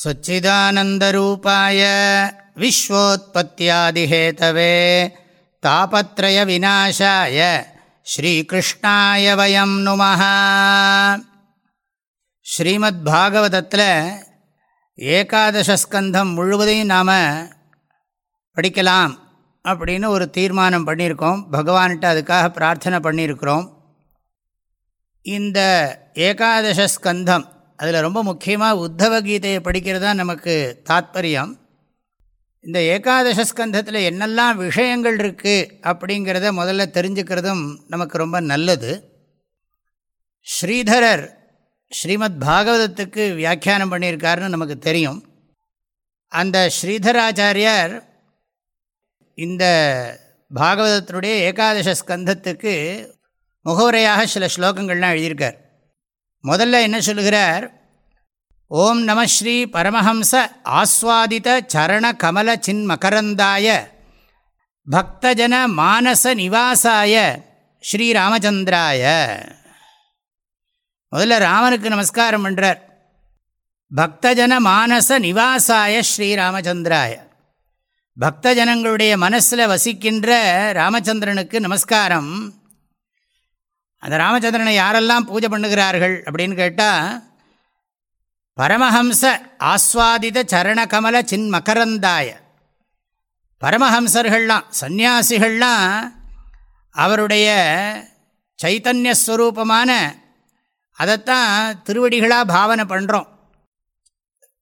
सच्चिदानन्दरूपाय विश्वोत्पत्त्यादिहेतवे तापत्रयविनाशाय ஸ்ரீகிருஷ்ணாய வயம் நுமஹ ஸ்ரீமத்பாகவதத்தில் ஏகாதசஸ்கந்தம் முழுவதையும் நாம் படிக்கலாம் அப்படின்னு ஒரு தீர்மானம் பண்ணியிருக்கோம் பகவான்கிட்ட அதுக்காக பிரார்த்தனை பண்ணியிருக்கிறோம் இந்த ஏகாதசஸ்கந்தம் அதில் ரொம்ப முக்கியமாக உத்தவ கீதையை படிக்கிறது தான் நமக்கு தாத்பரியம். இந்த ஏகாதசஸ்கந்தத்தில் என்னெல்லாம் விஷயங்கள் இருக்குது அப்படிங்கிறத முதல்ல தெரிஞ்சுக்கிறதும் நமக்கு ரொம்ப நல்லது. ஸ்ரீதரர் ஸ்ரீமத் பாகவதத்துக்கு வியாக்கியானம் பண்ணியிருக்காருன்னு நமக்கு தெரியும். அந்த ஸ்ரீதராச்சாரியார் இந்த பாகவதத்தினுடைய ஏகாதச ஸ்கந்தத்துக்கு முகவுரையாக சில ஸ்லோகங்கள்லாம் எழுதியிருக்கார். முதல்ல என்ன சொல்லுகிறார்? ஓம் நம ஸ்ரீ பரமஹம்ச ஆஸ்வாதித சரண கமல சின்மகரந்தாய பக்தஜன மானச நிவாசாய ஸ்ரீராமச்சந்திராய. முதல்ல ராமனுக்கு நமஸ்காரம் பண்ணுறார் பக்தஜன மானச நிவாசாய ஸ்ரீராமச்சந்திராய. பக்தஜனங்களுடைய மனசில் வசிக்கின்ற ராமச்சந்திரனுக்கு நமஸ்காரம். அந்த ராமச்சந்திரனை யாரெல்லாம் பூஜை பண்ணுகிறார்கள் அப்படின்னு கேட்டால் பரமஹம்ச ஆஸ்வாதித சரணகமல சின்மகரந்தாய. பரமஹம்சர்கள்லாம் சந்நியாசிகள்லாம் அவருடைய சைத்தன்யஸ்வரூபமான அதைத்தான் திருவடிகளாக பாவனை பண்ணுறோம்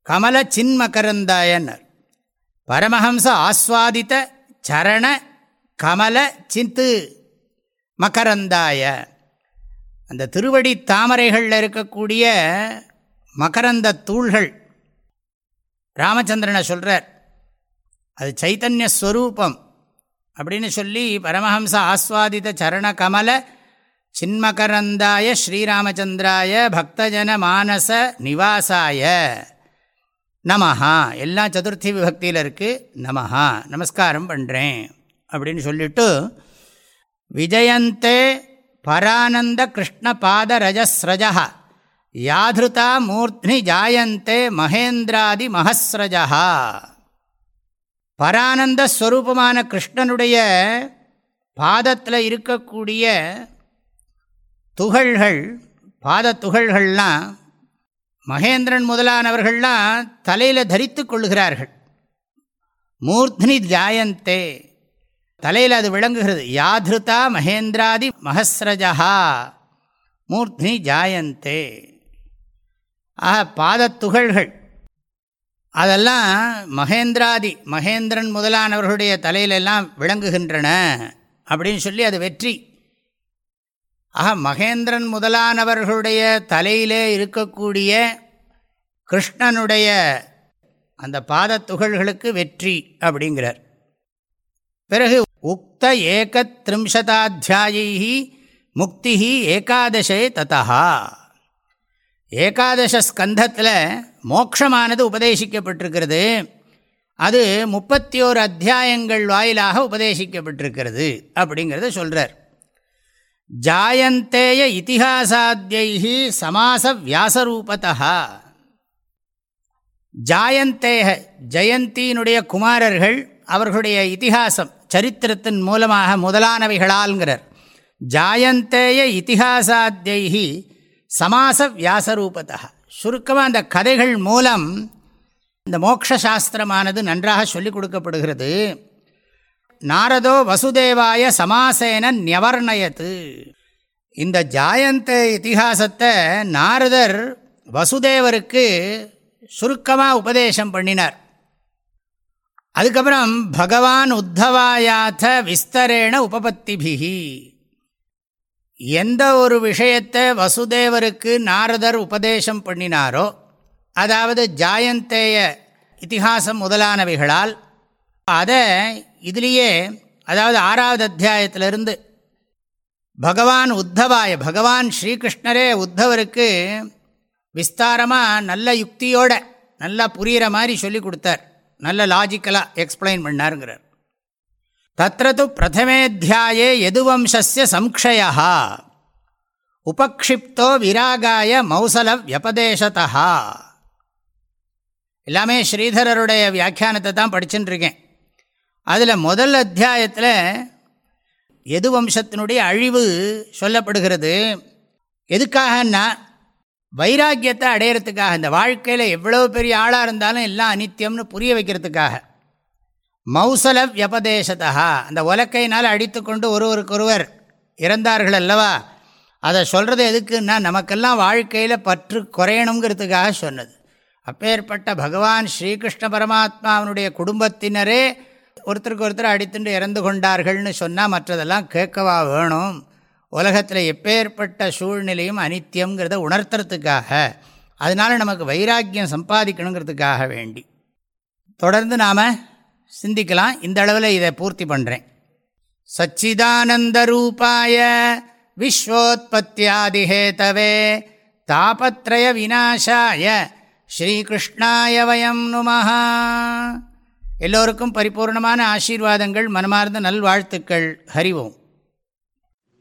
கமல சின்மகரந்தாயன்னர். பரமஹம்ச ஆஸ்வாதித்த சரண கமல சிந்து மகரந்தாய. அந்த திருவடி தாமரைகளில் இருக்கக்கூடிய மகரந்த தூள்கள். ராமச்சந்திரனை சொல்கிறார் அது சைத்தன்ய ஸ்வரூபம் அப்படின்னு சொல்லி பரமஹம்ச ஆஸ்வாதித சரண கமல சின்மகரந்தாய ஸ்ரீராமச்சந்திராய பக்தஜன மானச நிவாசாய. நமஹா. எல்லாம் சதுர்த்தி விபக்தியில் இருக்குது நமஹா. நமஸ்காரம் பண்ணுறேன் அப்படின்னு சொல்லிவிட்டு விஜயந்தே பரானந்த கிருஷ்ண பாத ரஜஸ்ரஜா யாதிருதா மூர்த்னி ஜாயந்தே மகேந்திராதி மகஸ்ரஜா பரானந்த ஸ்வரூபமான கிருஷ்ணனுடைய பாதத்தில் இருக்கக்கூடிய துகள்கள் பாத துகள்கள்லாம் மகேந்திரன் முதலானவர்கள்லாம் தலையில் தரித்து கொள்ளுகிறார்கள். மூர்த்னி ஜாயந்தே. தலையில் அது விளங்குகிறது. யாதிருதா மகேந்திராதி மகஸ்ரஜா மூர்த்னி ஜாயந்தே. ஆக பாதத்துகள்கள் அதெல்லாம் மகேந்திராதி மகேந்திரன் முதலானவர்களுடைய தலையிலெல்லாம் விளங்குகின்றன அப்படின்னு சொல்லி அது வெற்றி. ஆக மகேந்திரன் முதலானவர்களுடைய தலையிலே இருக்கக்கூடிய கிருஷ்ணனுடைய அந்த பாதத்துகள்களுக்கு வெற்றி அப்படிங்கிறார். பிறகு உக்த ஏக திரிம்சதாத்தியாயி முக்தி ஏகாதசே ததா ஏகாதச ஸ்கந்தத்தில் மோக்ஷமானது உபதேசிக்கப்பட்டிருக்கிறது. அது முப்பத்தி ஓரு அத்தியாயங்கள் வாயிலாக உபதேசிக்கப்பட்டிருக்கிறது அப்படிங்கிறத சொல்கிறார் ஜாயந்தேய இத்திஹாசாத்தியை சமாச வியாசரூபத்தா ஜாயந்தேக ஜெயந்தியினுடைய குமாரர்கள் அவர்களுடைய இத்திஹாசம் சரித்திரத்தின் மூலமாக முதலானவைகளால்ங்கிறார். ஜாயந்தேய இத்திஹாசாத்தியி சமாச வியாசரூபதா சுருக்கமாக அந்த கதைகள் மூலம் இந்த மோக்ஷாஸ்திரமானது நன்றாக சொல்லிக் கொடுக்கப்படுகிறது. நாரதோ வசுதேவாய சமாசேன நியவர்ணயத்து இந்த ஜாயந்த இத்திஹாசத்தை நாரதர் வசுதேவருக்கு சுருக்கமாக உபதேசம் பண்ணினார். அதுக்கப்புறம் பகவான் உத்தவாயாத்த விஸ்தரேண உபபத்திபிகி எந்த ஒரு விஷயத்தை வசுதேவருக்கு நாரதர் உபதேசம் பண்ணினாரோ அதாவது ஜாயந்தேய இத்திஹாசம் முதலானவைகளால் அதை இதுலேயே அதாவது ஆறாவது அத்தியாயத்திலிருந்து பகவான் உத்தவாய பகவான் ஸ்ரீகிருஷ்ணரே உத்தவருக்கு விஸ்தாரமாக நல்ல யுக்தியோட நல்லா புரிகிற மாதிரி சொல்லி கொடுத்தார். நல்ல லாஜிக்கலாக எக்ஸ்பிளைன் பண்ணாருங்கிறார். தத்து பிரதமேத்தியாயே எதுவம்சஸ்ய சம்ஷயா உபக்ஷிப்தோ விராகாய மௌசல வியபதேசதா எல்லாமே ஸ்ரீதரருடைய வியாக்கியானத்தை தான் படிச்சுட்டு இருக்கேன். அதில் முதல் அத்தியாயத்தில் எது வம்சத்தினுடைய அழிவு சொல்லப்படுகிறது. எதுக்காகன்னா வைராக்கியத்தை அடையிறதுக்காக இந்த வாழ்க்கையில் எவ்வளோ பெரிய ஆளாக இருந்தாலும் எல்லாம் அனித்தியம்னு புரிய வைக்கிறதுக்காக. மௌசல வியபதேசதா அந்த உலக்கையினால் அடித்து கொண்டு ஒருவருக்கொருவர் இறந்தார்கள் அல்லவா? அதை சொல்கிறது எதுக்குன்னா நமக்கெல்லாம் வாழ்க்கையில் பற்று குறையணுங்கிறதுக்காக சொன்னது. அப்பேற்பட்ட பகவான் ஸ்ரீகிருஷ்ண பரமாத்மாவனுடைய குடும்பத்தினரே ஒருத்தருக்கு ஒருத்தர் அடித்துண்டு இறந்து கொண்டார்கள்னு சொன்னால் மற்றதெல்லாம் கேட்கவா வேணும். உலகத்தில் எப்பேற்பட்ட சூழ்நிலையும் அனித்தியங்கிறத உணர்த்துறதுக்காக அதனால் நமக்கு வைராக்கியம் சம்பாதிக்கணுங்கிறதுக்காக வேண்டி. தொடர்ந்து நாம் சிந்திக்கலாம். இந்த அளவில் இதை பூர்த்தி பண்ணுறேன் சச்சிதானந்தரூபாய விஸ்வோத்பத்தியாதிஹேதவே தாபத்ரய விநாசாய ஸ்ரீகிருஷ்ணாய வயம் நுமஹா. எல்லோருக்கும் பரிபூர்ணமான ஆசீர்வாதங்கள் மனமார்ந்த நல்வாழ்த்துக்கள். ஹரிவோம்